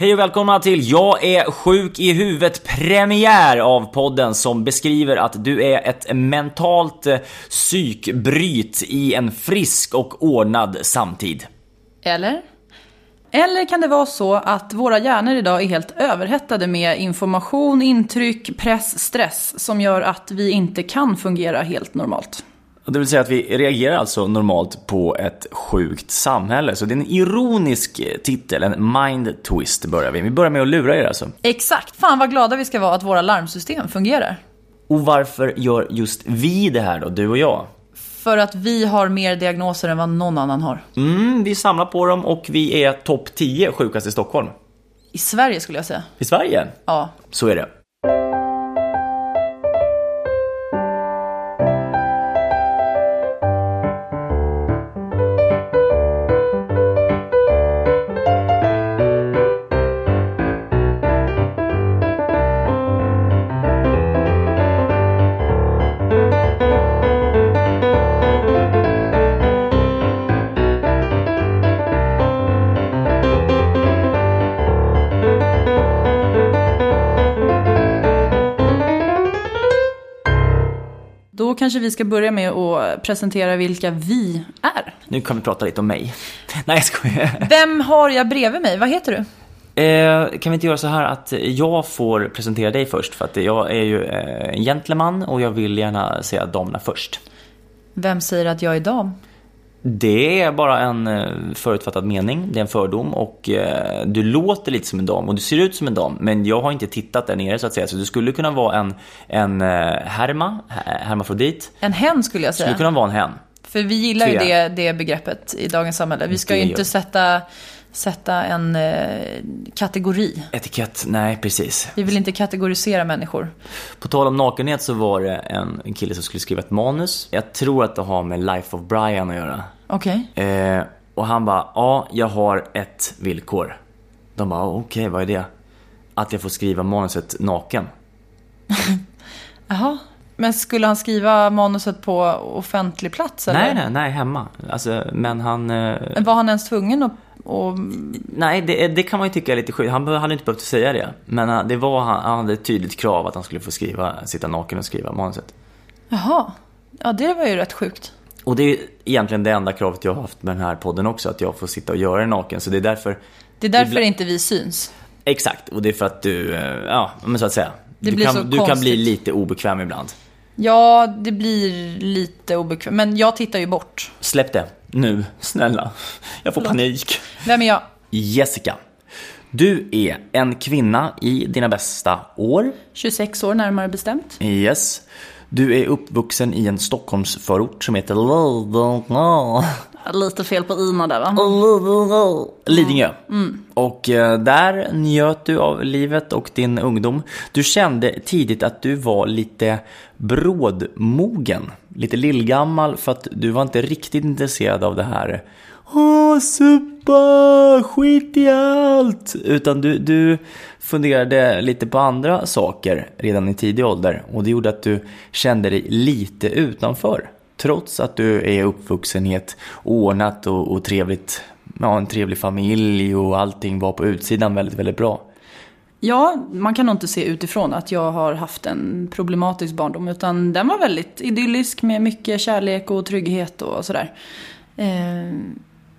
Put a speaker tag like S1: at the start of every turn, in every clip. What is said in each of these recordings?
S1: Hej och välkomna till Jag är sjuk i huvudet premiär av podden som beskriver att du är ett mentalt eh, psykbryt i en frisk och ordnad samtid.
S2: Eller? Eller kan det vara så att våra hjärnor idag är helt överhettade med information, intryck, press, stress som gör att vi inte kan fungera helt normalt?
S1: Och Det vill säga att vi reagerar alltså normalt på ett sjukt samhälle. Så det är en ironisk eh, titel, en mind twist börjar vi. Vi börjar med att lura er alltså.
S2: Exakt! Fan vad glada vi ska vara att våra larmsystem fungerar.
S1: Och varför gör just vi det här då, du och jag?
S2: För att vi har mer diagnoser än vad någon annan har.
S1: Mm, vi samlar på dem och vi är topp 10 sjukast i Stockholm.
S2: I Sverige skulle jag säga.
S1: I Sverige?
S2: Ja.
S1: Så är det.
S2: Kanske vi ska börja med att presentera vilka vi är.
S1: Nu kan vi prata lite om mig. Nej, jag skojar.
S2: Vem har jag bredvid mig? Vad heter du?
S1: Eh, kan vi inte göra så här att jag får presentera dig först? För att jag är ju eh, en gentleman och jag vill gärna säga damerna först.
S2: Vem säger att jag är dam?
S1: Det är bara en eh, förutfattad mening, det är en fördom och eh, du låter lite som en dam och du ser ut som en dam men jag har inte tittat där nere så att säga så du skulle kunna vara en, en eh, herma, her- hermafrodit.
S2: En hen skulle jag säga.
S1: Skulle kunna vara en hen.
S2: För vi gillar ju det, det begreppet i dagens samhälle. Vi ska
S1: Det
S2: ju inte sätta, sätta en eh, kategori.
S1: Etikett, nej precis.
S2: Vi vill inte kategorisera människor.
S1: På tal om nakenhet så var det en, en kille som skulle skriva ett manus. Jag tror att det har med Life of Brian att göra.
S2: Okej.
S1: Eh, och han bara, ja, jag har ett villkor. De bara, okej, vad är det? Att jag får skriva manuset naken.
S2: Jaha. Men skulle han skriva manuset på offentlig plats eller?
S1: Nej, nej, nej, hemma. Alltså, men han... Eh,
S2: Men var han ens tvungen att... att...
S1: nej, det, det kan man ju tycka är lite sjukt. Han hade inte behövt säga det. Men eh, det var, han hade ett tydligt krav att han skulle få skriva, sitta naken och skriva manuset.
S2: Jaha. Ja, det var ju rätt sjukt.
S1: Och det är egentligen det enda kravet jag har haft med den här podden också, att jag får sitta och göra det naken. Så det är därför...
S2: Det är därför
S1: Ibland-
S2: inte vi syns.
S1: Exakt, och det är för att du, eh, ja, men så att säga.
S2: Det
S1: du kan, du kan bli lite obekväm ibland.
S2: Ja, det blir lite obekvämt. Men jag tittar ju bort.
S1: Släpp det, nu, snälla. Jag får
S2: Förlåt.
S1: panik.
S2: Vem är jag?
S1: Jessica. Du är en kvinna i dina bästa år.
S2: 26 år närmare bestämt.
S1: Yes. Du är uppvuxen i en Stockholmsförort som heter Lidingö.
S2: Lite fel på Ina där va?
S1: Lidingö. Och eh, där njöt du av livet och din ungdom. Du kände tidigt att du var lite brådmogen. Lite lillgammal för att du var inte riktigt intresserad av det här Åh, supa, skit i allt. Utan du, du funderade lite på andra saker redan i tidig ålder. Och det gjorde att du kände dig lite utanför. Trots att du är uppvuxen i ett ordnat och, och trevligt, ja, en trevlig familj och allting var på utsidan väldigt, väldigt bra.
S2: Ja, man kan nog inte se utifrån att jag har haft en problematisk barndom. Utan den var väldigt idyllisk med mycket kärlek och trygghet och sådär. Eh,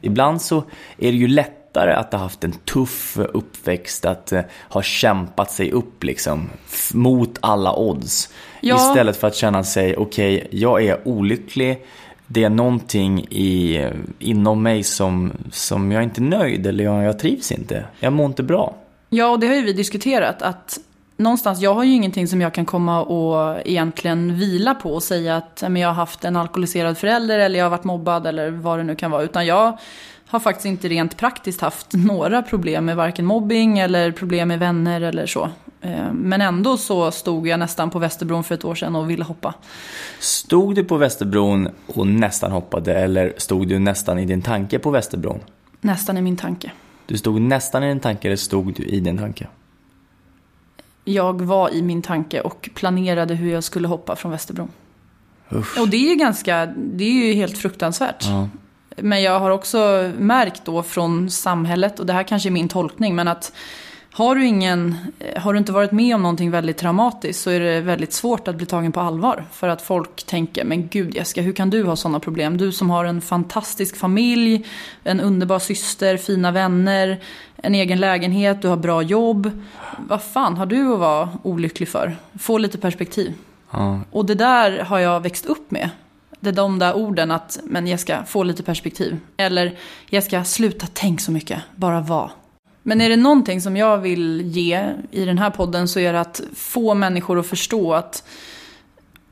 S1: Ibland så är det ju lättare att ha haft en tuff uppväxt, att eh, ha kämpat sig upp liksom mot alla odds.
S2: Ja.
S1: Istället för att känna sig, okej, jag är olycklig, det är någonting i, eh, inom mig som, som jag inte är nöjd eller jag, jag trivs inte. Jag mår inte bra.
S2: ja, och det har ju vi diskuterat. Att någonstans, jag har ju ingenting som jag kan komma och egentligen vila på och säga att "Nej, men jag har haft en alkoholiserad förälder eller jag har varit mobbad eller vad det nu kan vara. Utan jag har faktiskt inte rent praktiskt haft några problem med varken mobbing eller problem med vänner eller så. Eh, Men ändå så stod jag nästan på Västerbron för ett år sedan och ville hoppa.
S1: Stod du på Västerbron och nästan hoppade eller stod du nästan i din tanke på Västerbron?
S2: Nästan i min tanke.
S1: Du stod nästan i din tanke eller stod du i din tanke?
S2: Jag var i min tanke och planerade hur jag skulle hoppa från Västerbron.
S1: Usch.
S2: Och det är ju ganska, det är ju helt fruktansvärt.
S1: Ja.
S2: Men jag har också märkt då från samhället, och det här kanske är min tolkning, men att har du, ingen, har du inte varit med om någonting väldigt traumatiskt så är det väldigt svårt att bli tagen på allvar. För att folk tänker, men gud Jessica, hur kan du ha sådana problem? Du som har en fantastisk familj, en underbar syster, fina vänner, en egen lägenhet, du har bra jobb. Vad fan har du att vara olycklig för? Få lite perspektiv.
S1: Ja.
S2: Och det där har jag växt upp med. Det är de där orden att, men jag ska få lite perspektiv. Eller, jag ska sluta tänk så mycket, bara vara. Men är det någonting som jag vill ge i den här podden så är det att få människor att förstå att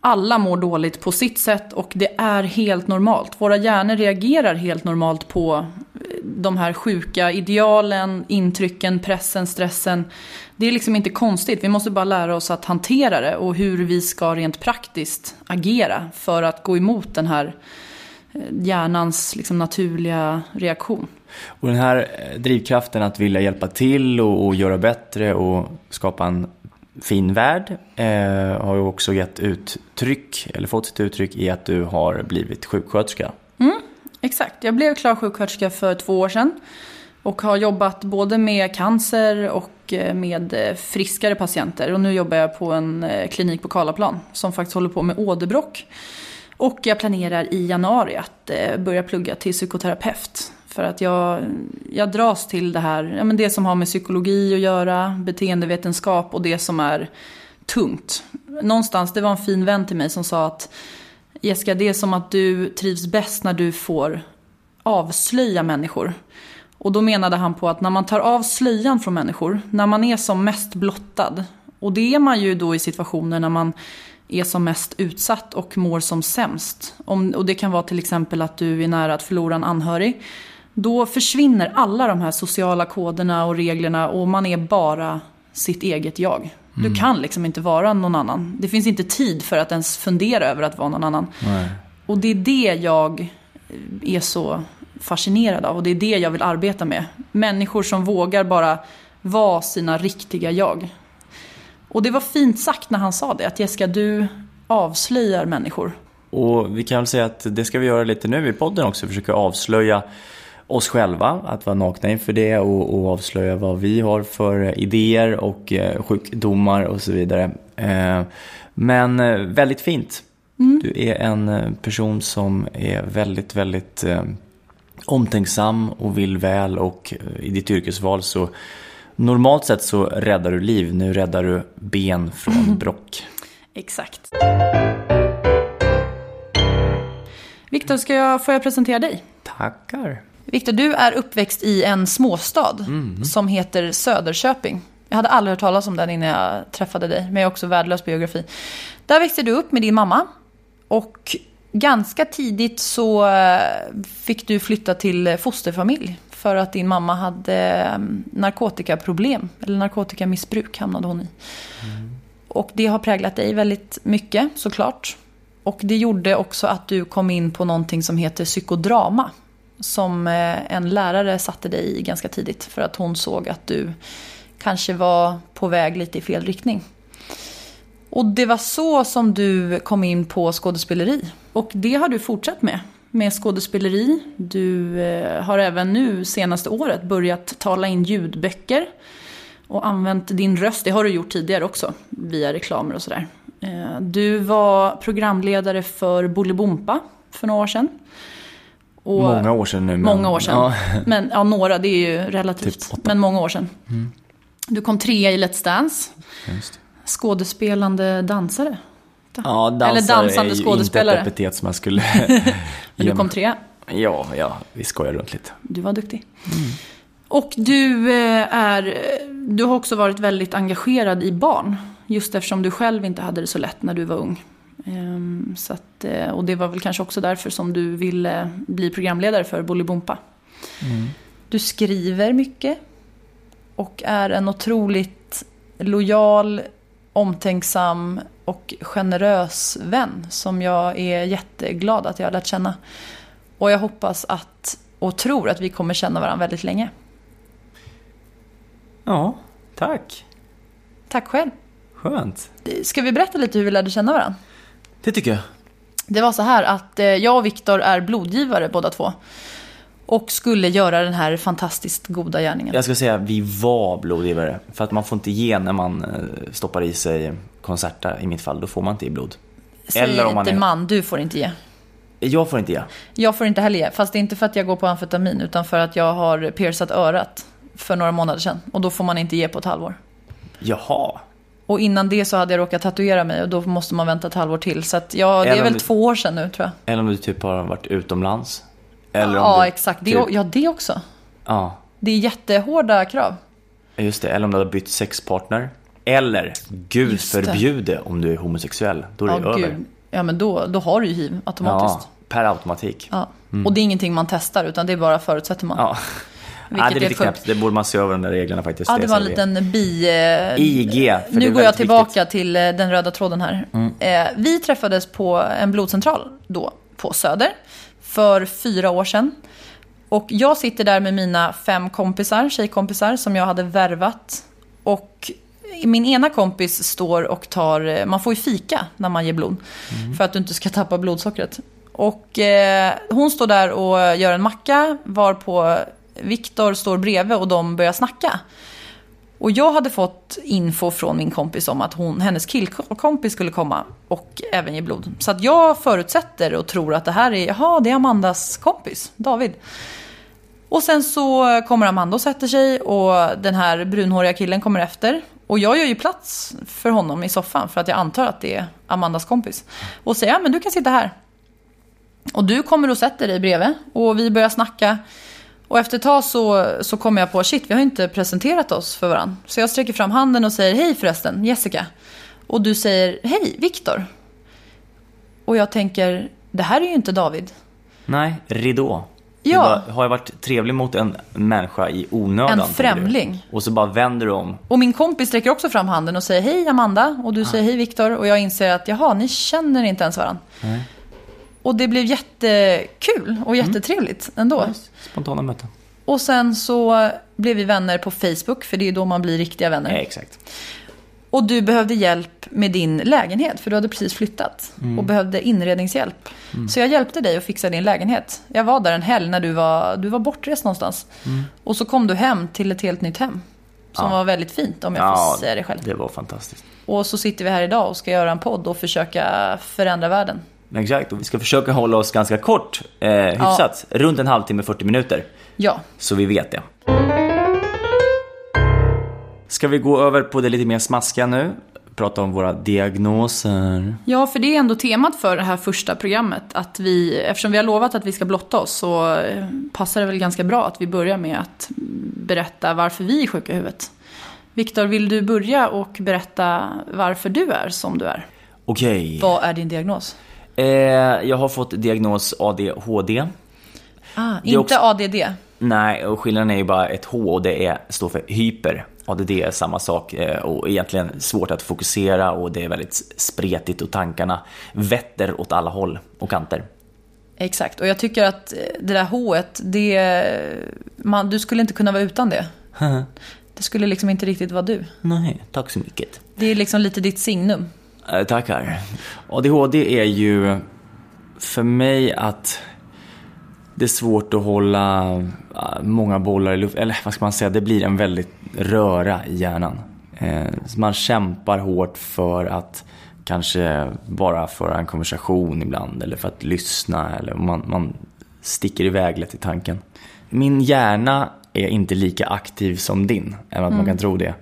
S2: alla mår dåligt på sitt sätt och det är helt normalt. Våra hjärnor reagerar helt normalt på de här sjuka idealen, intrycken, pressen, stressen. Det är liksom inte konstigt. Vi måste bara lära oss att hantera det och hur vi ska rent praktiskt agera för att gå emot den här eh, hjärnans liksom naturliga reaktion.
S1: Och den här eh, drivkraften att vilja hjälpa till och, och göra bättre och skapa en fin värld eh, har ju också gett uttryck, eller fått sitt uttryck i att du har blivit sjuksköterska.
S2: Exakt, jag blev klar sjuksköterska för två år sedan. Och har jobbat både med cancer och eh, med eh, friskare patienter. Och nu jobbar jag på en eh, klinik på Karlaplan som faktiskt håller på med åderbråck. Och jag planerar i januari att börja plugga till psykoterapeut. För att jag, jag dras till det här, ja, men det som har med psykologi att göra, beteendevetenskap och det som är tungt. Någonstans, det var en fin vän till mig som sa att Jessica, det är som att du trivs bäst när du får avslöja människor. Och då menade han på att när man tar av slöjan från människor, när man är som mest blottad, och det är man ju då i situationer när man är som mest utsatt och mår som sämst. Om, och det kan vara till exempel att du är nära att förlora en anhörig. Då försvinner alla de här sociala koderna och reglerna och man är bara sitt eget jag. Du kan liksom inte vara någon annan. Det finns inte tid för att ens fundera över att vara någon annan.
S1: Nej.
S2: Och det är det jag är så fascinerad av och det är det jag vill arbeta med. Människor som vågar bara vara sina riktiga jag. Och det var fint sagt när han sa det, att Jessica, du avslöjar människor.
S1: Och vi kan väl säga att det ska vi göra lite nu i podden också, försöka avslöja oss själva, att vara nakna inför det och, och avslöja vad vi har för idéer och eh, sjukdomar och så vidare. Eh, men eh, väldigt fint. Du är en eh, person som är väldigt, väldigt eh, omtänksam och vill väl och eh, i ditt yrkesval så normalt sett så räddar du liv. Nu räddar du ben från brock.
S2: Exakt. Viktor, ska jag, får jag presentera dig?
S1: Tackar.
S2: Viktor, du är uppväxt i en småstad som heter Söderköping. Jag hade aldrig hört talas om den innan jag träffade dig, men jag är också värdelös på geografi. Där växte du upp med din mamma och ganska tidigt så eh, fick du flytta till fosterfamilj för att din mamma hade eh, narkotikaproblem, eller narkotikamissbruk hamnade hon i. Och det har präglat dig väldigt mycket såklart. Och det gjorde också att du kom in på någonting som heter psykodrama. Som eh, en lärare satte dig i ganska tidigt för att hon såg att du kanske var på väg lite i fel riktning. Och det var så som du kom in på skådespeleri. Och det har du fortsatt med. Med skådespeleri. Du eh, har även nu senaste året börjat tala in ljudböcker. Och använt din röst, det har du gjort tidigare också, via reklamer och sådär. Eh, du var programledare för Bolibompa för några år sedan. Och
S1: Många år sedan nu. Men,
S2: Många år sedan.
S1: Ja,
S2: Men ja, några, det är ju relativt.
S1: Typ
S2: men många år sedan. Du kom trea i Let's Dance.
S1: just.
S2: Skådespelande dansare.
S1: Ja, dansare
S2: Eller dansande
S1: är ju
S2: skådespelare.
S1: inte ett epitet som man skulle...
S2: Men du kom trea.
S1: Ja, ja, vi skojar runt lite.
S2: Du var duktig. Och du eh, är, du har också varit väldigt engagerad i barn. Just eftersom du själv inte hade det så lätt när du var ung. Ehm, Så att, eh, och det var väl kanske också därför som du ville bli programledare för Bolibompa. Du skriver mycket. Och är en otroligt lojal, omtänksam och generös vän. Som jag är jätteglad att jag har lärt känna. Och jag hoppas att, och tror att vi kommer känna varandra väldigt länge.
S1: Ja, tack.
S2: Tack själv.
S1: Skönt.
S2: Ska vi berätta lite hur vi lärde känna varandra?
S1: Det tycker jag.
S2: Det var så här att eh, jag och Viktor är blodgivare båda två. Och skulle göra den här fantastiskt goda gärningen.
S1: Jag ska säga vi var blodgivare. För att man får inte ge när man eh, stoppar i sig Concerta i mitt fall. Då får man inte ge blod.
S2: Säg inte man, du får inte ge.
S1: Jag får inte ge.
S2: Jag får inte heller ge. Fast det är inte för att jag går på amfetamin utan för att jag har piercat örat för några månader sedan. Och då får man inte ge på ett halvår.
S1: Jaha.
S2: Och innan det så hade jag råkat tatuera mig och då måste man vänta ett halvår till. Så att ja, det är väl
S1: du,
S2: två år sedan nu tror jag.
S1: Eller om du typ har varit utomlands. Eller
S2: ja,
S1: du,
S2: exakt. Det, typ, ja, det också.
S1: Ja.
S2: Det är jättehårda krav.
S1: Just det, eller om du har bytt sexpartner. Eller, gud förbjude om du är homosexuell. Då är det ja, över. Gud.
S2: Ja, men då, då har du ju hiv automatiskt.
S1: Ja, per automatik.
S2: Ja. Mm. Och det är ingenting man testar utan det är bara förutsätter man.
S1: Ja. Ja, det är lite knäppt. Det borde man se över de där reglerna faktiskt.
S2: Ja, det var en liten bi...
S1: Eh, IG.
S2: Nu går jag tillbaka viktigt. till eh, den röda tråden här. Mm. Eh, vi träffades på en blodcentral då, på Söder, för fyra år sedan. Och jag sitter där med mina fem kompisar, tjejkompisar, som jag hade värvat. Och min ena kompis står och tar, man får ju fika när man ger blod. Mm. För att du inte ska tappa blodsockret. Och eh, hon står där och gör en macka varpå Viktor står bredvid och de börjar snacka. Och jag hade fått info från min kompis om att hon, hennes killkompis skulle komma och även ge blod. Så att jag förutsätter och tror att det här är, jaha, det är Amandas kompis, David. Och sen så kommer Amanda och sätter sig och den här brunhåriga killen kommer efter. Och jag gör ju plats för honom i soffan för att jag antar att det är Amandas kompis. Och säger, ja men du kan sitta här. Och du kommer och sätter dig bredvid och vi börjar snacka. Och efter ett tag så, så kommer jag på, shit vi har inte presenterat oss för varandra. Så jag sträcker fram handen och säger, hej förresten, Jessica. Och du säger, hej, Viktor. Och jag tänker, det här är ju inte David.
S1: Nej, ridå. Ja. Bara, har jag varit trevlig mot en människa i onödan?
S2: En främling.
S1: Och så bara vänder du om.
S2: Och min kompis sträcker också fram handen och säger hej Amanda. Och du ah. säger hej Viktor. Och jag inser att jaha, ni känner inte ens varandra. Nej. Och det blev jättekul och mm. jättetrevligt mm. ändå.
S1: Spontana möten.
S2: Och sen så blev vi vänner på Facebook, för det är då man blir riktiga vänner.
S1: Ja, exakt.
S2: Och du behövde hjälp med din lägenhet, för du hade precis flyttat. Mm. Och behövde inredningshjälp. Mm. Så jag hjälpte dig att fixa din lägenhet. Jag var där en helg när du var, du var bortrest någonstans. Mm. Och så kom du hem till ett helt nytt hem. Som ja. var väldigt fint, om jag ja, får säga det själv.
S1: det var fantastiskt.
S2: Och så sitter vi här idag och ska göra en podd och försöka förändra världen.
S1: Exakt, och vi ska försöka hålla oss ganska kort, eh, hyfsat. Ja. Runt en halvtimme, 40 minuter.
S2: Ja.
S1: Så vi vet det. Ska vi gå över på det lite mer smaskiga nu? Prata om våra diagnoser.
S2: Ja, för det är ändå temat för det här första programmet. Att vi, eftersom vi har lovat att vi ska blotta oss så eh, passar det väl ganska bra att vi börjar med att berätta varför vi är sjuka i huvudet. Viktor, vill du börja och berätta varför du är som du är?
S1: Okej.
S2: Vad är din diagnos?
S1: Eh, jag har fått diagnos ADHD.
S2: Ah, inte också... ADD?
S1: Nej, och skillnaden är ju bara ett H och det är, står för hyper. ADD är samma sak eh, och egentligen svårt att fokusera och det är väldigt spretigt och tankarna vetter åt alla håll och kanter.
S2: Exakt, och jag tycker att eh, det där H, det, man, du skulle inte kunna vara utan det. det skulle liksom inte riktigt vara du.
S1: Nej, tack så mycket.
S2: Det är liksom lite ditt signum.
S1: Eh, tackar. ADHD är ju för mig att det är svårt att hålla eh, många bollar i luften. Eller vad ska man säga, det blir en väldigt röra i hjärnan. Eh, man kämpar hårt för att kanske bara föra en konversation ibland eller för att lyssna eller man, man sticker iväg lätt i tanken. Min hjärna är inte lika aktiv som din, även att mm. man kan tro det.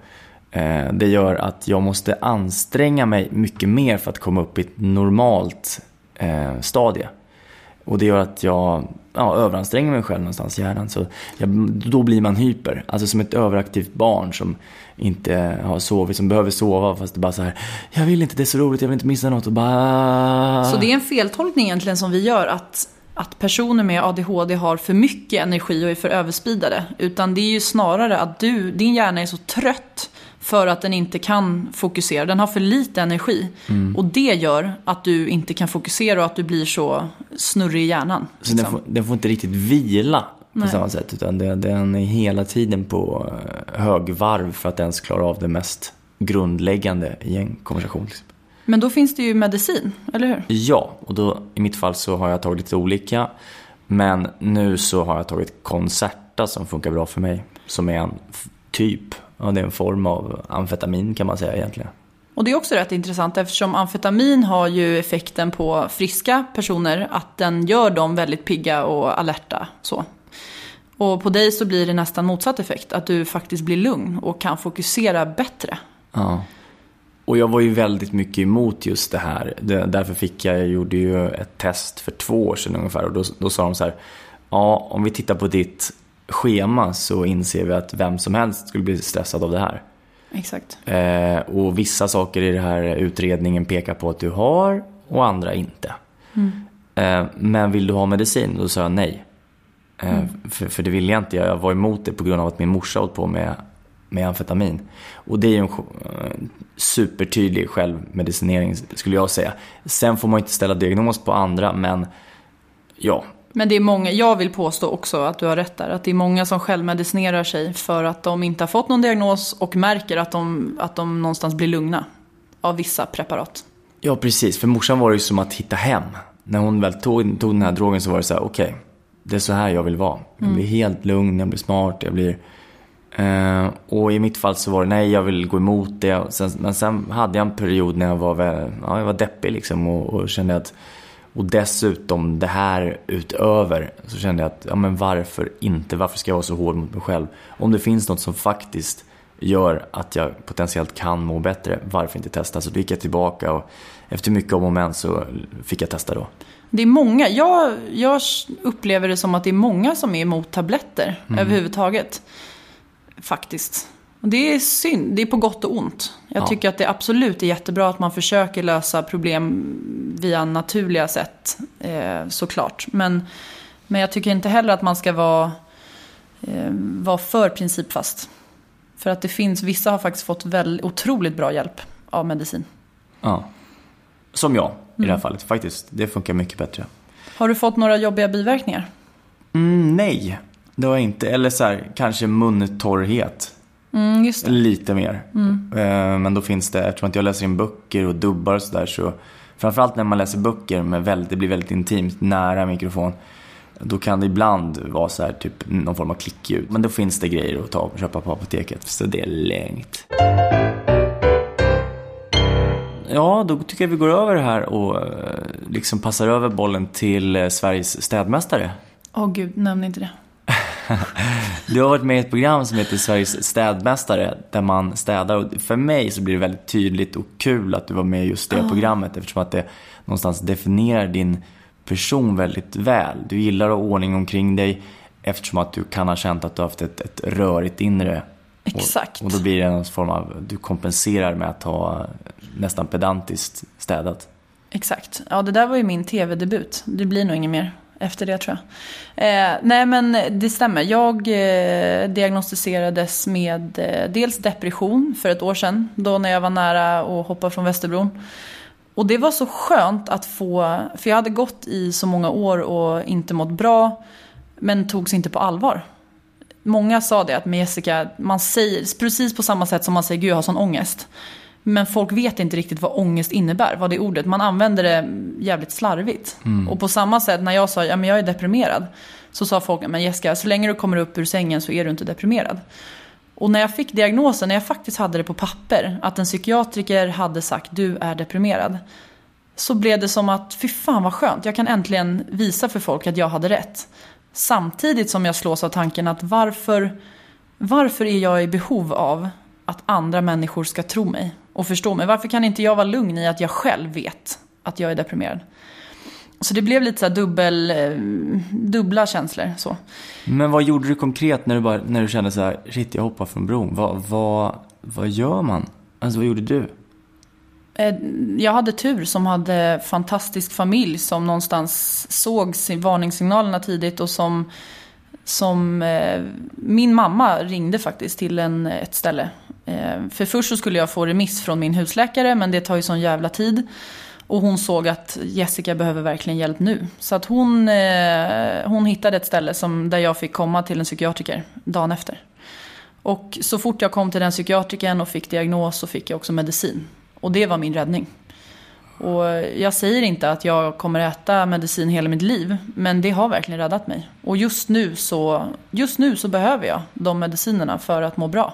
S1: Eh, det gör att jag måste anstränga mig mycket mer för att komma upp i ett normalt eh, stadie. Och det gör att jag ja, överanstränger mig själv någonstans i hjärnan. Så jag, då blir man hyper. Alltså som ett överaktivt barn som inte har sovit, som behöver sova fast det bara så här. Jag vill inte, det är så roligt, jag vill inte missa något och bara...
S2: Så det är en feltolkning egentligen som vi gör att att personer med ADHD har för mycket energi och är för överspidade. Utan det är ju snarare att du, din hjärna är så trött för att den inte kan fokusera. Den har för lite energi. Mm. Och det gör att du inte kan fokusera och att du blir så snurrig i hjärnan.
S1: Så liksom. den, får, den, får, inte riktigt vila på Nej. samma sätt. Utan den är hela tiden på eh, högvarv för att ens klara av det mest grundläggande i en konversation. Liksom.
S2: Men då finns det ju medicin, eller hur?
S1: Ja, och då i mitt fall så har jag tagit lite olika. Men nu så har jag tagit Concerta som funkar bra för mig. Som är en typ, ja det är en form av amfetamin kan man säga egentligen.
S2: Och det är också rätt intressant eftersom amfetamin har ju effekten på friska personer att den gör dem väldigt pigga och alerta. Så. Och på dig så blir det nästan motsatt effekt, att du faktiskt blir lugn och kan fokusera bättre.
S1: Ja. Och jag var ju väldigt mycket emot just det här. Därför fick jag, jag gjorde ju ett test för två år sedan ungefär och då, då sa de så här, ja om vi tittar på ditt schema så inser vi att vem som helst skulle bli stressad av det här.
S2: Exakt.
S1: Eh, och vissa saker i den här utredningen pekar på att du har och andra inte. Mm. Eh, men vill du ha medicin? Då sa jag nej. Eh, mm. för, för det ville jag inte. Jag var emot det på grund av att min morsa hållit på med, med amfetamin. Och det är ju en eh, supertydlig självmedicinering skulle jag säga. Sen får man inte ställa diagnos på andra men ja,
S2: men det är många, jag vill påstå också att du har rätt där, att det är många som självmedicinerar sig för att de inte har fått någon diagnos och märker att de, att de någonstans blir lugna av vissa preparat.
S1: Ja, precis. För morsan var det ju som att hitta hem. När hon väl tog, tog den här drogen så var det så här, okej, okay, det är så här jag vill vara. Jag blir mm. helt lugn, jag blir smart, jag blir... Eh, och i mitt fall så var det, nej, jag vill gå emot det. Sen, men sen hade jag en period när jag var, ja, jag var deppig liksom och, och kände att och dessutom det här utöver så kände jag att, ja men varför inte? Varför ska jag vara så hård mot mig själv? Om det finns något som faktiskt gör att jag potentiellt kan må bättre, varför inte testa? Så då gick jag tillbaka och efter mycket om och men så fick jag testa då.
S2: Det är många, jag, jag upplever det som att det är många som är emot tabletter mm. överhuvudtaget. Faktiskt. Och det är synd, det är på gott och ont. Jag ja. tycker att det absolut är jättebra att man försöker lösa problem via naturliga sätt, eh, såklart. Men, men jag tycker inte heller att man ska vara, eh, vara för principfast. För att det finns, vissa har faktiskt fått väl, otroligt bra hjälp av medicin.
S1: Ja. Som jag i mm. det här fallet, faktiskt. Det funkar mycket bättre.
S2: Har du fått några jobbiga biverkningar?
S1: Mm, nej, det har jag inte. Eller så här, kanske muntorrhet.
S2: Mm,
S1: Lite mer.
S2: Mm.
S1: Eh, men då finns det, eftersom jag läser in böcker och dubbar och sådär så Framförallt när man läser böcker med väldigt, det blir väldigt intimt, nära mikrofon. Då kan det ibland vara så här, typ någon form av klickljud. Men då finns det grejer att ta och köpa på apoteket. Så det är längt. Ja, då tycker jag vi går över här och eh, liksom passar över bollen till eh, Sveriges städmästare.
S2: Åh oh, gud, nämn inte det.
S1: du har varit med i ett program som heter Sveriges städmästare där man städar och för mig så blir det väldigt tydligt och kul att du var med i just det oh. programmet eftersom att det någonstans definierar din person väldigt väl. Du gillar att ha ordning omkring dig eftersom att du kan ha känt att du har haft ett, ett rörigt inre.
S2: Exakt.
S1: Och, och då blir det någon form av, du kompenserar med att ha nästan pedantiskt städat.
S2: Exakt. Ja, det där var ju min tv-debut. Det blir nog inget mer efter det tror jag. Eh, nej men det stämmer. Jag eh, diagnostiserades med eh, dels depression för ett år sedan. Då när jag var nära att hoppa från Västerbron. Och det var så skönt att få, för jag hade gått i så många år och inte mått bra. Men togs inte på allvar. Många sa det att med Jessica, man säger precis på samma sätt som man säger gud jag har sån ångest. Men folk vet inte riktigt vad ångest innebär, vad det är ordet. Man använder det jävligt slarvigt. Mm. Och på samma sätt när jag sa, ja men jag är deprimerad. Så sa folk, men Jessica, så länge du kommer upp ur sängen så är du inte deprimerad. Och när jag fick diagnosen, när jag faktiskt hade det på papper, att en psykiatriker hade sagt du är deprimerad. Så blev det som att, fy fan vad skönt, jag kan äntligen visa för folk att jag hade rätt. Samtidigt som jag slås av tanken att varför, varför är jag i behov av att andra människor ska tro mig och förstå mig. Varför kan inte jag vara lugn i att jag själv vet att jag är deprimerad? Så det blev lite så dubbel, eh, dubbla känslor. Så.
S1: Men vad gjorde du konkret när du, bara, när du kände så här, shit jag hoppar från bron. Vad, vad, vad gör man? Alltså vad gjorde du?
S2: Eh, jag hade tur som hade fantastisk familj som någonstans såg varningssignalerna tidigt och som, som eh, min mamma ringde faktiskt till en, ett ställe Eh, för först så skulle jag få remiss från min husläkare men det tar ju sån jävla tid. Och hon såg att Jessica behöver verkligen hjälp nu. Så att hon, eh, hon hittade ett ställe som, där jag fick komma till en psykiatriker dagen efter. Och så fort jag kom till den psykiatrikern och fick diagnos så fick jag också medicin. Och det var min räddning. Och jag säger inte att jag kommer äta medicin hela mitt liv, men det har verkligen räddat mig. Och just nu så, just nu så behöver jag de medicinerna för att må bra.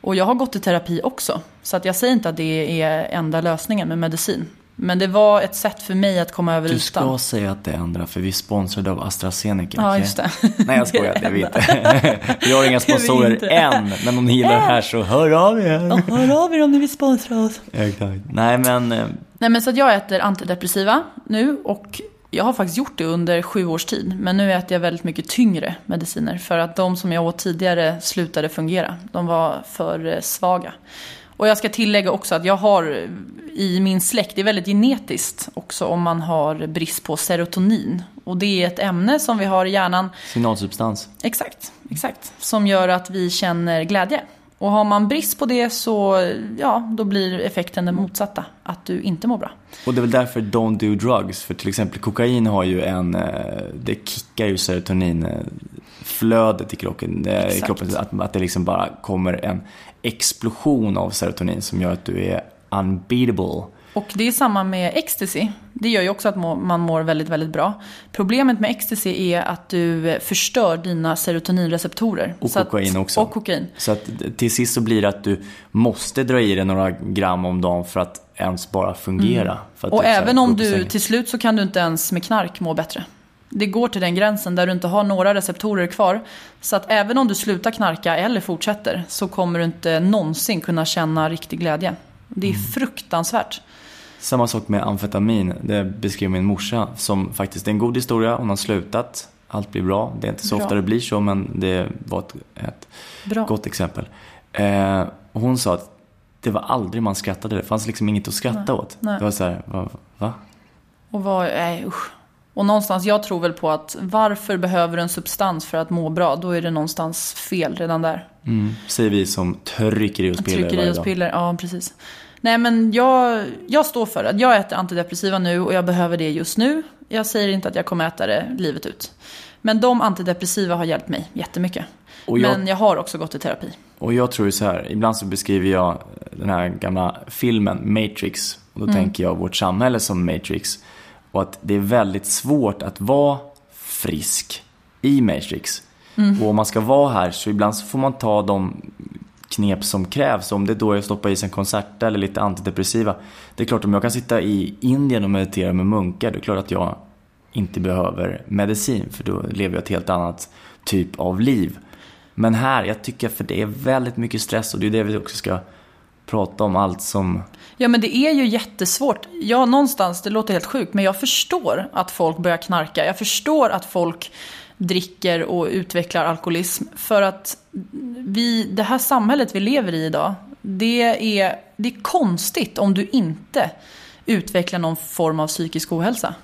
S2: Och jag har gått i terapi också, så att jag säger inte att det är enda lösningen med medicin. Men det var ett sätt för mig att komma över
S1: Du
S2: ytan.
S1: ska säga att det är andra, för vi är sponsrade av AstraZeneca.
S2: Ja, just det.
S1: Nej, jag skojar. Det är vi inte. Vi har inga sponsorer än. Men om ni gillar det här så hör av er.
S2: Hör av er om ni vill sponsra oss.
S1: Exakt. Nej, men eh,
S2: Nej men så att jag äter antidepressiva nu och jag har faktiskt gjort det under sju års tid. Men nu äter jag väldigt mycket tyngre mediciner för att de som jag åt tidigare slutade fungera. De var för eh, svaga. Och jag ska tillägga också att jag har eh, i min släkt, det är väldigt genetiskt också om man har brist på serotonin. Och det är ett ämne som vi har i hjärnan
S1: signalsubstans.
S2: Exakt, exakt. Som gör att vi känner glädje. Och har man brist på det så, ja, då blir effekten den motsatta. Att du inte mår bra.
S1: Och det är väl därför don't do drugs. För till exempel kokain har ju en, eh, det kickar ju serotoninflödet i kroppen. I kroppen att, att det liksom bara kommer en explosion av serotonin som gör att du är unbeatable.
S2: Och det är samma med ecstasy. Det gör ju också att man mår väldigt, väldigt bra. Problemet med ecstasy är att du förstör dina serotoninreceptorer.
S1: Och
S2: Så att-
S1: kokain också.
S2: Och kokain.
S1: Så att till sist så blir det att du måste dra i dig några gram om dagen för att ens bara fungera. Att
S2: Mm. Och
S1: typ
S2: även om du till slut så kan du inte ens med knark må bättre. Det går till den gränsen där du inte har några receptorer kvar. Så att även om du slutar knarka eller fortsätter så kommer du inte någonsin kunna känna riktig glädje. Det
S1: Mm.
S2: är fruktansvärt.
S1: Samma sak med amfetamin. Det beskrev min morsa som faktiskt är en god historia. Hon har slutat. Allt blir bra. Det är inte så
S2: Bra.
S1: ofta det blir så men det var ett, ett
S2: Bra.
S1: gott exempel. Eh, hon sa att det var aldrig man skrattade. Det fanns liksom inget att skratta åt.
S2: nej.
S1: Det var så här, va? va?
S2: Och vad, nej usch. Och någonstans, jag tror väl på att varför behöver du en substans för att må bra? Då är det någonstans fel redan där.
S1: Mm. Säger vi som trycker i oss piller
S2: Trycker i oss piller, ja precis. Nej men jag, jag står för att jag äter antidepressiva nu och jag behöver det just nu. Jag säger inte att jag kommer äta det livet ut. Men de antidepressiva har hjälpt mig jättemycket.
S1: Och jag-
S2: Men jag har också gått i terapi.
S1: Och jag tror så här, ibland så beskriver jag den här gamla filmen Matrix. Och då
S2: Mm.
S1: tänker jag vårt samhälle som Matrix. Och att det är väldigt svårt att vara frisk i Matrix.
S2: Mm.
S1: Och om man ska vara här så ibland så får man ta de knep som krävs. Om det då är att stoppa i sig en konsert eller lite antidepressiva. Det är klart om jag kan sitta i Indien och meditera med munkar, det är klart att jag inte behöver medicin. För då lever jag ett helt annat typ av liv. Men här, jag tycker för det är väldigt mycket stress och det är det vi också ska prata om. Allt som...
S2: Ja men det är ju jättesvårt. Ja, någonstans, det låter helt sjukt, men jag förstår att folk börjar knarka. Jag förstår att folk dricker och utvecklar alkoholism. För att vi, det här samhället vi lever i idag, det är, det är konstigt om du inte utvecklar någon form av psykisk ohälsa.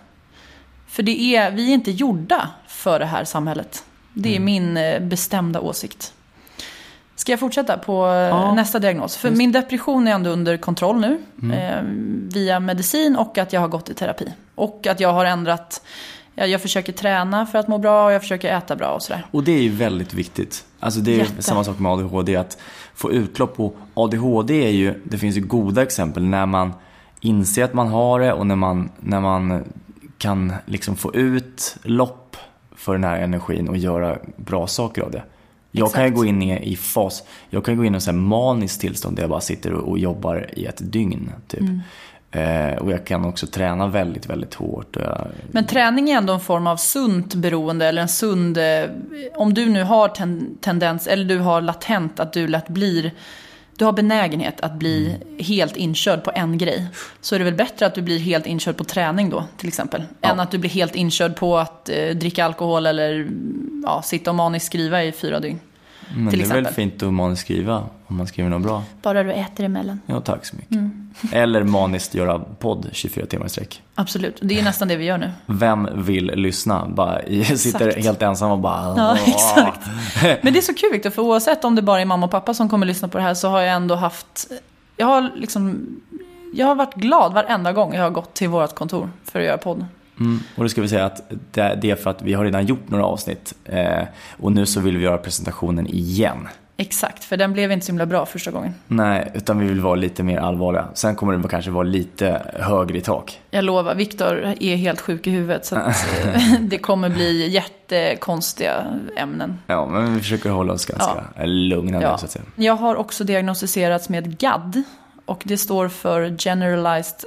S2: För det är, vi är inte gjorda för det här samhället. Det är min eh, bestämda åsikt. Ska jag fortsätta på eh,
S1: Ja.
S2: nästa diagnos? För min depression är ändå under kontroll nu. Eh, via medicin och att jag har gått i terapi. Och att jag har ändrat, jag, jag försöker träna för att må bra och jag försöker äta bra och sådär.
S1: Och det är ju väldigt viktigt. Alltså det är
S2: Jätte.
S1: samma sak med ADHD, att få utlopp på ADHD är ju, det finns ju goda exempel när man inser att man har det och när man, när man kan liksom få ut lopp för den här energin och göra bra saker av det. Jag kan ju gå in i, i fas, jag kan gå in i en maniskt tillstånd där jag bara sitter och, och jobbar i ett dygn. Typ. Eh, och jag kan också träna väldigt, väldigt hårt. Jag,
S2: Men träning är ändå en form av sunt beroende eller en sund... eh, Om du nu har ten, tendens, eller du har latent att du lätt blir... Du har benägenhet att bli helt inkörd på en grej. Så är det väl bättre att du blir helt inkörd på träning då, till exempel.
S1: Ja.
S2: Än att du blir helt inkörd på att eh, dricka alkohol eller ja, sitta och maniskt skriva i fyra dygn.
S1: Men
S2: till
S1: det är väl
S2: exempel.
S1: fint att maniskt skriva om man skriver något bra.
S2: Bara du äter emellan.
S1: Ja, tack så mycket.
S2: Mm.
S1: Eller maniskt göra podd 24 timmar i sträck.
S2: Absolut, det är nästan det vi gör nu.
S1: Vem vill lyssna? Bara, jag sitter
S2: Exakt.
S1: helt ensam och bara...
S2: Ja, exakt. Men det är så kul Victor, för oavsett om det bara är mamma och pappa som kommer lyssna på det här så har jag ändå haft... Jag har liksom... Jag har varit glad varenda gång jag har gått till vårt kontor för att göra podd.
S1: Mm. Och då ska vi säga att det är för att vi har redan gjort några avsnitt. Eh, och nu så vill vi göra presentationen igen.
S2: Exakt, för den blev inte så himla bra första gången.
S1: Nej, utan vi vill vara lite mer allvarliga. Sen kommer det kanske vara lite högre i tak.
S2: Jag lovar, Viktor är helt sjuk i huvudet så att det kommer bli jättekonstiga ämnen.
S1: Ja, men vi försöker hålla oss ganska ja. lugna
S2: ja.
S1: så att säga.
S2: Jag har också diagnostiserats med GAD och det står för Generalized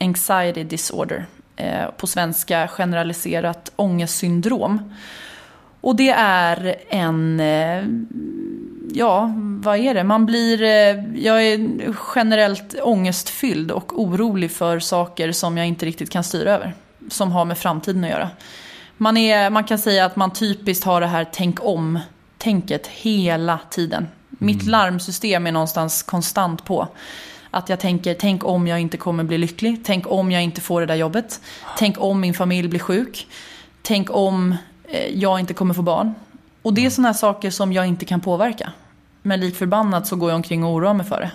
S2: Anxiety Disorder. Eh, på svenska generaliserat ångestsyndrom. Och det är en, eh, ja, vad är det? Man blir, eh, jag är generellt ångestfylld och orolig för saker som jag inte riktigt kan styra över. Som har med framtiden att göra. Man, är, man kan säga att man typiskt har det här tänk om-tänket hela tiden. Mitt mm. larmsystem är någonstans konstant på. Att jag tänker, tänk om jag inte kommer bli lycklig. Tänk om jag inte får det där jobbet. Tänk om min familj blir sjuk. Tänk om eh, jag inte kommer få barn. Och det är sådana här saker som jag inte kan påverka. Men lik förbannat så går jag omkring och oroar mig för det.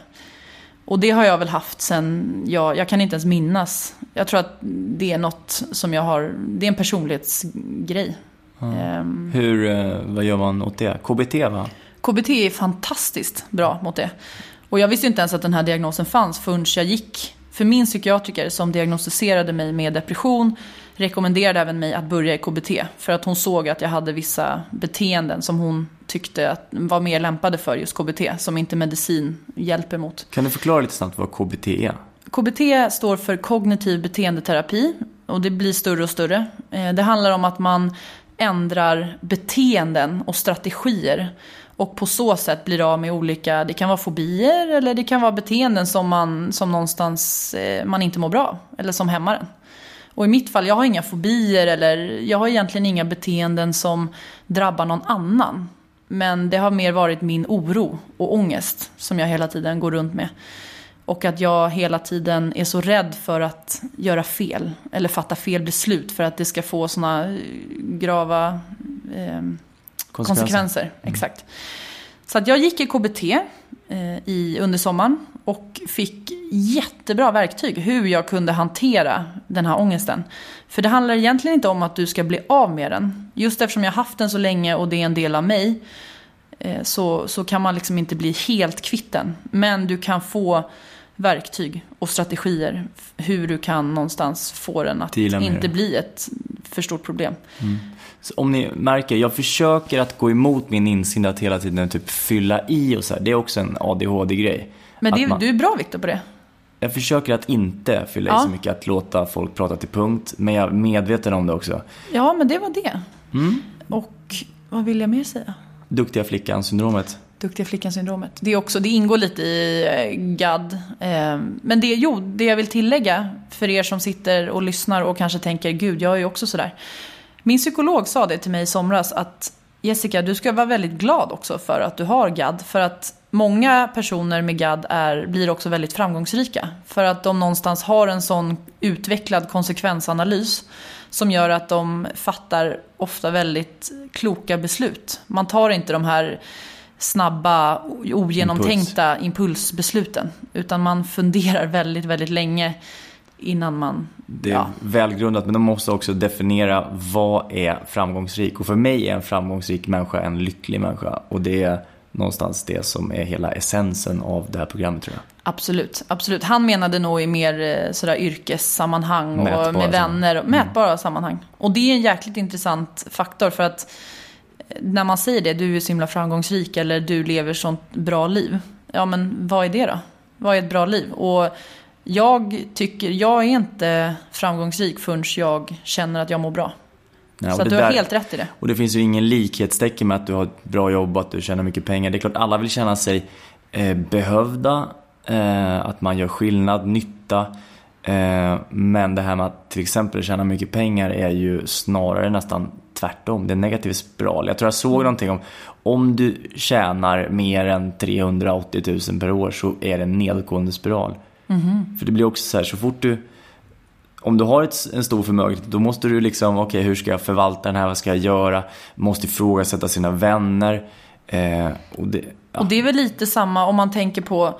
S2: Och det har jag väl haft sen jag, jag kan inte ens minnas. Jag tror att det är något som jag har, det är en personlighetsgrej.
S1: Mm. Um, Hur, eh, vad gör man åt det? KBT va?
S2: KBT är fantastiskt bra mot det. Och jag visste inte ens att den här diagnosen fanns förrän jag gick. För min psykiatriker som diagnostiserade mig med depression rekommenderade även mig att börja i KBT. För att hon såg att jag hade vissa beteenden som hon tyckte att var mer lämpade för just KBT. Som inte medicin hjälper mot.
S1: Kan du förklara lite snabbt vad KBT är?
S2: KBT står för kognitiv beteendeterapi. Och det blir större och större. Eh, det handlar om att man ändrar beteenden och strategier och på så sätt blir av med olika, det kan vara fobier eller det kan vara beteenden som man som någonstans eh, man inte mår bra. Eller som hämmar en. Och i mitt fall, jag har inga fobier eller jag har egentligen inga beteenden som drabbar någon annan. Men det har mer varit min oro och ångest som jag hela tiden går runt med. Och att jag hela tiden är så rädd för att göra fel. Eller fatta fel beslut för att det ska få såna eh, grava eh, konsekvenser. konsekvenser. Mm. Exakt. Så att jag gick i KBT eh, i, under sommaren och fick jättebra verktyg hur jag kunde hantera den här ångesten. För det handlar egentligen inte om att du ska bli av med den. Just eftersom jag haft den så länge och det är en del av mig eh, så, så kan man liksom inte bli helt kvitt den. Men du kan få verktyg och strategier hur du kan någonstans få den att inte bli ett för stort problem. Mm.
S1: Så om ni märker, jag försöker att gå emot min instinkt att hela tiden typ fylla i och så här. Det är också en ADHD-grej.
S2: Men det, man, du är bra Viktor på det.
S1: Jag försöker att inte fylla ja. i så mycket, att låta folk prata till punkt. Men jag är medveten om det också.
S2: Ja, men det var det. Mm. Och vad vill jag mer säga?
S1: Duktiga flickan-syndromet.
S2: Duktiga flickan-syndromet. Det, är också, det ingår lite i eh, GAD. Eh, men det, jo, det jag vill tillägga för er som sitter och lyssnar och kanske tänker, gud, jag är ju också sådär. Min psykolog sa det till mig i somras att Jessica, du ska vara väldigt glad också för att du har GAD. För att många personer med GAD är, blir också väldigt framgångsrika. För att de någonstans har en sån utvecklad konsekvensanalys som gör att de fattar ofta väldigt kloka beslut. Man tar inte de här snabba, ogenomtänkta Impuls. impulsbesluten. Utan man funderar väldigt, väldigt länge innan man...
S1: Det är ja. välgrundat, men de måste också definiera vad är framgångsrik. Och för mig är en framgångsrik människa en lycklig människa. Och det är någonstans det som är hela essensen av det här programmet tror jag.
S2: Absolut, absolut. Han menade nog i mer eh, sådär yrkessammanhang mätbara och med vänner. Och mm. mätbara mm. sammanhang. Och det är en jäkligt intressant faktor för att eh, när man säger det, du är så himla framgångsrik eller du lever sånt bra liv. Ja men vad är det då? Vad är ett bra liv? Och jag tycker, jag är inte framgångsrik förrän jag känner att jag mår bra. Ja, så du har där, helt rätt i det.
S1: Och det finns ju ingen likhetstecken med att du har ett bra jobb och att du tjänar mycket pengar. Det är klart alla vill känna sig eh, behövda, eh, att man gör skillnad, nytta. Eh, men det här med att till exempel tjäna mycket pengar är ju snarare nästan tvärtom. Det är en negativ spiral. Jag tror jag såg mm. någonting om om du tjänar mer än 380 000 per år så är det en nedgående spiral. Mm. För det blir också så här, så fort du om du har ett, en stor förmögenhet, då måste du liksom, okej okay, hur ska jag förvalta den här, vad ska jag göra? Måste ifrågasätta sina vänner. Eh, och, det,
S2: ja. och det är väl lite samma om man tänker på,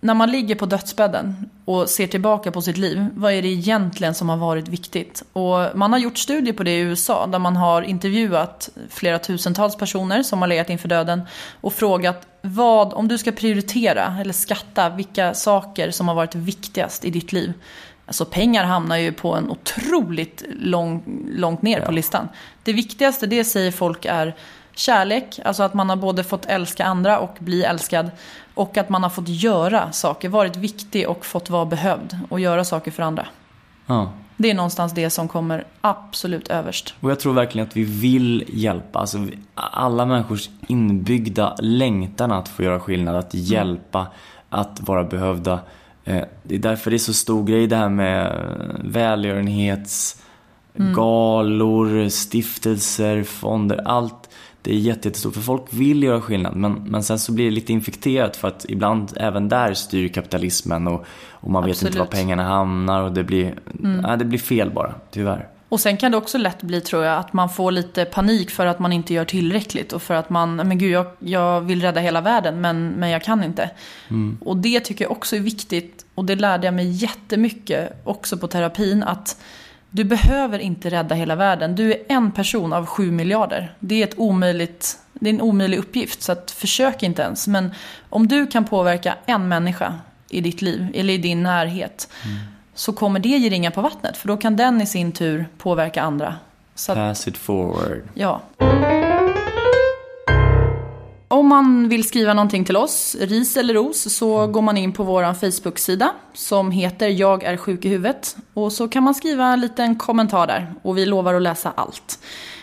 S2: när man ligger på dödsbädden och ser tillbaka på sitt liv, vad är det egentligen som har varit viktigt? Och man har gjort studier på det i USA, där man har intervjuat flera tusentals personer som har legat inför döden och frågat vad, om du ska prioritera eller skatta vilka saker som har varit viktigast i ditt liv. Alltså pengar hamnar ju på en otroligt lång, långt ner
S1: Ja.
S2: på listan. Det viktigaste det säger folk är kärlek, alltså att man har både fått älska andra och bli älskad. Och att man har fått göra saker, varit viktig och fått vara behövd och göra saker för andra.
S1: Ja.
S2: Det är någonstans det som kommer absolut överst.
S1: Och jag tror verkligen att vi vill hjälpa. Alltså, vi- alla människors inbyggda längtan att få göra skillnad, att hjälpa, att vara behövda. Eh, Det är därför det är så stor grej det här med eh, välgörenhetsgalor, stiftelser, fonder, allt. Det är jätte- jättestort, för folk vill göra skillnad. Men, men sen så blir det lite infekterat för att ibland även där styr kapitalismen och, och man vet inte
S2: Absolut.
S1: var pengarna hamnar och det blir, nej, det blir fel bara, tyvärr.
S2: Och sen kan det också lätt bli, tror jag, att man får lite panik för att man inte gör tillräckligt. Och för att man, men gud, jag, jag vill rädda hela världen, men, men jag kan inte. Och det tycker jag också är viktigt. Och det lärde jag mig jättemycket också på terapin. Att du behöver inte rädda hela världen. Du är en person av sju miljarder. Det är, ett omöjligt, det är en omöjlig uppgift, så att försök inte ens. Men om du kan påverka en människa i ditt liv, eller i din närhet, så kommer det ge ringar på vattnet. För då kan den i sin tur påverka andra. Att,
S1: Pass it forward.
S2: ja. Om man vill skriva någonting till oss, ris eller ros, så går man in på vår Facebook-sida som heter Jag är sjuk i huvudet. Och så kan man skriva en liten kommentar där och vi lovar att läsa allt.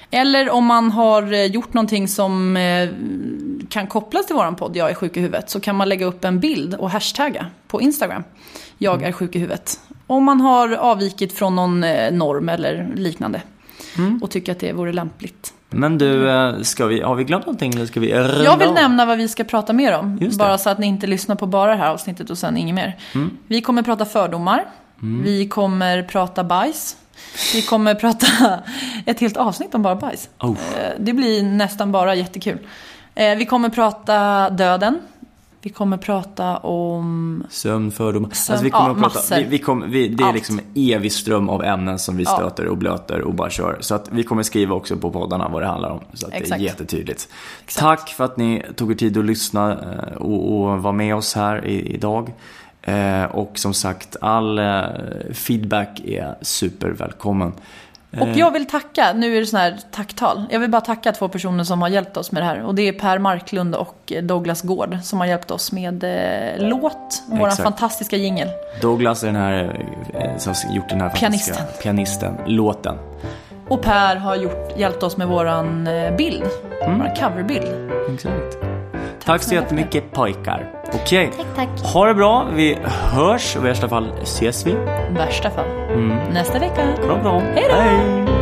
S2: Eller om man har eh, gjort någonting som eh, kan kopplas till våran podd Jag är sjuk i huvudet så kan man lägga upp en bild och hashtagga på Instagram. Jag är sjuk i huvudet. Om man har avvikit från någon eh, norm eller liknande. Och tycker att det vore lämpligt.
S1: Men du, eh, ska vi, har vi glömt någonting eller ska vi runda
S2: Jag vill nämna vad vi ska prata mer om. Bara så att ni inte lyssnar på bara det här avsnittet och sen inget mer.
S1: Mm.
S2: Vi kommer prata fördomar. Vi kommer prata bajs. Vi kommer prata ett helt avsnitt om bara bajs.
S1: Oh.
S2: Eh, Det blir nästan bara jättekul. Eh, Vi kommer prata döden. Vi kommer prata om...
S1: Sömn, fördomar.
S2: Sömn,
S1: alltså vi kommer
S2: ja,
S1: att prata,
S2: massor.
S1: vi, vi kommer, vi, det är
S2: Allt.
S1: liksom en evig ström av ämnen som vi stöter och blöter och bara kör. Så att vi kommer skriva också på poddarna vad det handlar om. Så att det är
S2: Exakt.
S1: jättetydligt. Tack för att ni tog er tid att lyssna eh, och, och vara med oss här i, idag. Eh, och som sagt, all eh, feedback är supervälkommen.
S2: Och jag vill tacka, nu är det sån här tacktal. Jag vill bara tacka två personer som har hjälpt oss med det här. Och det är Per Marklund och Douglas Gård som har hjälpt oss med eh, låt. Vår fantastiska jingel.
S1: Douglas är den här eh, som har gjort den här fantastiska
S2: Pianisten.
S1: pianisten, låten.
S2: Och Per har gjort, hjälpt oss med våran eh, bild. Våran coverbild.
S1: Exakt. Tack så jättemycket pojkar. Okej.
S2: Tack, tack.
S1: Ha det bra. Vi hörs i värsta fall ses vi.
S2: Värsta fall. Nästa vecka.
S1: Bra, bra.
S2: Hej då!
S1: Hej.